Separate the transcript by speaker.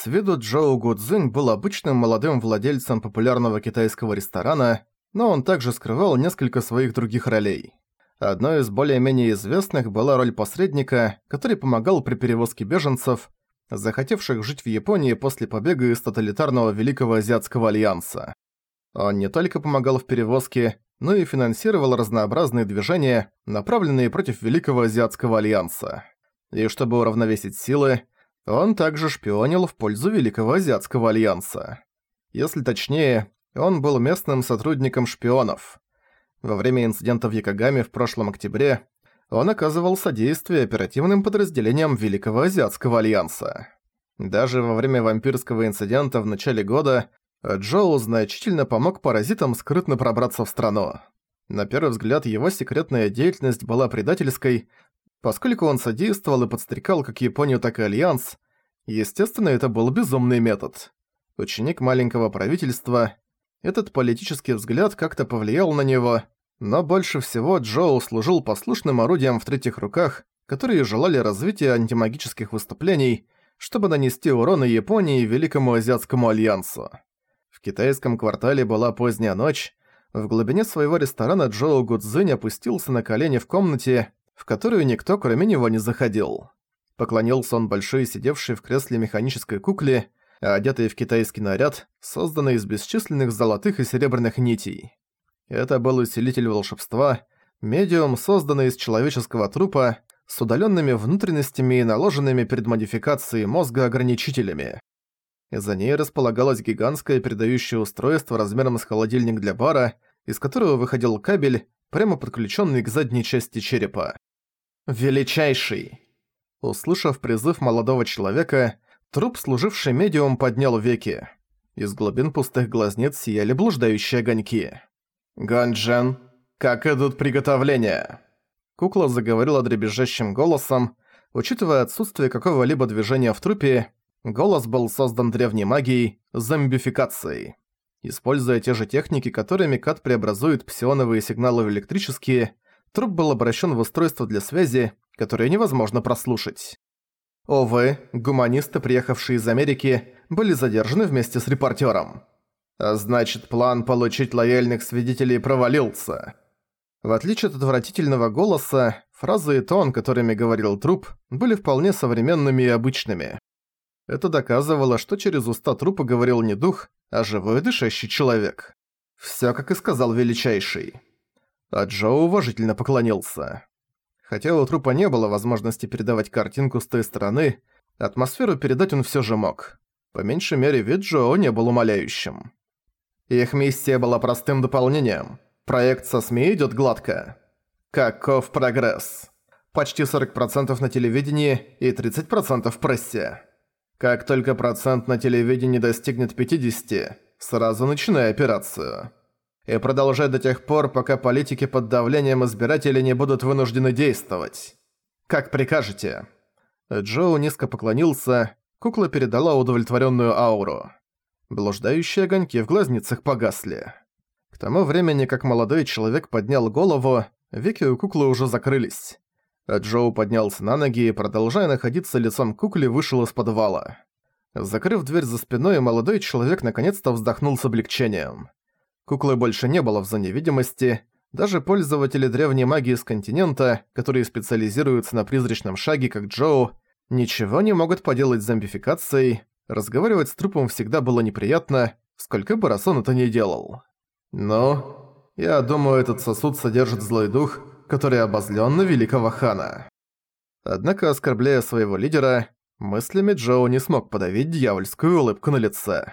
Speaker 1: С виду Джоу Гудзинь был обычным молодым владельцем популярного китайского ресторана, но он также скрывал несколько своих других ролей. Одной из более-менее известных была роль посредника, который помогал при перевозке беженцев, захотевших жить в Японии после побега из тоталитарного Великого Азиатского Альянса. Он не только помогал в перевозке, но и финансировал разнообразные движения, направленные против Великого Азиатского Альянса. И чтобы уравновесить силы, он также шпионил в пользу Великого Азиатского Альянса. Если точнее, он был местным сотрудником шпионов. Во время инцидента в Якогаме в прошлом октябре он оказывал содействие оперативным подразделениям Великого Азиатского Альянса. Даже во время вампирского инцидента в начале года Джоу значительно помог паразитам скрытно пробраться в страну. На первый взгляд его секретная деятельность была предательской, поскольку он содействовал и подстрекал как Японию, так и Альянс. Естественно, это был безумный метод. Ученик маленького правительства, этот политический взгляд как-то повлиял на него, но больше всего Джоу служил послушным орудием в третьих руках, которые желали развития антимагических выступлений, чтобы нанести урон Японии и Великому Азиатскому Альянсу. В китайском квартале была поздняя ночь, в глубине своего ресторана Джоу Гудзинь опустился на колени в комнате, в которую никто кроме него не заходил. Поклонился он большой сидевшей в кресле механической кукле, одетый в китайский наряд, созданный из бесчисленных золотых и серебряных нитей. Это был усилитель волшебства, медиум, созданный из человеческого трупа, с удаленными внутренностями и наложенными перед модификацией мозга ограничителями. За ней располагалось гигантское передающее устройство размером с холодильник для бара, из которого выходил кабель, прямо подключенный к задней части черепа. «Величайший!» Услышав призыв молодого человека, Труп, служивший медиум, поднял веки. Из глубин пустых глазниц сияли блуждающие огоньки. «Ганджен, как идут приготовления?» Кукла заговорила дребезжащим голосом. Учитывая отсутствие какого-либо движения в трупе, голос был создан древней магией – зомбификацией. Используя те же техники, которыми Кат преобразует псионовые сигналы в электрические, труп был обращен в устройство для связи, которое невозможно прослушать. Увы, гуманисты, приехавшие из Америки, были задержаны вместе с репортером. А значит, план получить лояльных свидетелей провалился. В отличие от отвратительного голоса, фразы и тон, которыми говорил труп, были вполне современными и обычными. Это доказывало, что через уста трупа говорил не дух, а живой дышащий человек. Всё, как и сказал Величайший. А Джо уважительно поклонился. Хотя у трупа не было возможности передавать картинку с той стороны, атмосферу передать он всё же мог. По меньшей мере, вид Джоу не был умоляющим. Их миссия была простым дополнением. Проект со СМИ идёт гладко. Каков прогресс? Почти 40% на телевидении и 30% в прессе. Как только процент на телевидении достигнет 50, сразу начинай операцию и продолжать до тех пор, пока политики под давлением избирателей не будут вынуждены действовать. Как прикажете». Джоу низко поклонился, кукла передала удовлетворенную ауру. Блуждающие огоньки в глазницах погасли. К тому времени, как молодой человек поднял голову, веки у куклы уже закрылись. Джоу поднялся на ноги и, продолжая находиться лицом к кукле, вышел из подвала. Закрыв дверь за спиной, молодой человек наконец-то вздохнул с облегчением. Куклы больше не было в зоне видимости. Даже пользователи древней магии с континента, которые специализируются на призрачном шаге, как Джоу, ничего не могут поделать с зомбификацией. Разговаривать с трупом всегда было неприятно, сколько бы раз он это не делал. Но я думаю, этот сосуд содержит злой дух, который обозлен на великого хана. Однако, оскорбляя своего лидера, мыслями Джоу не смог подавить дьявольскую улыбку на лице.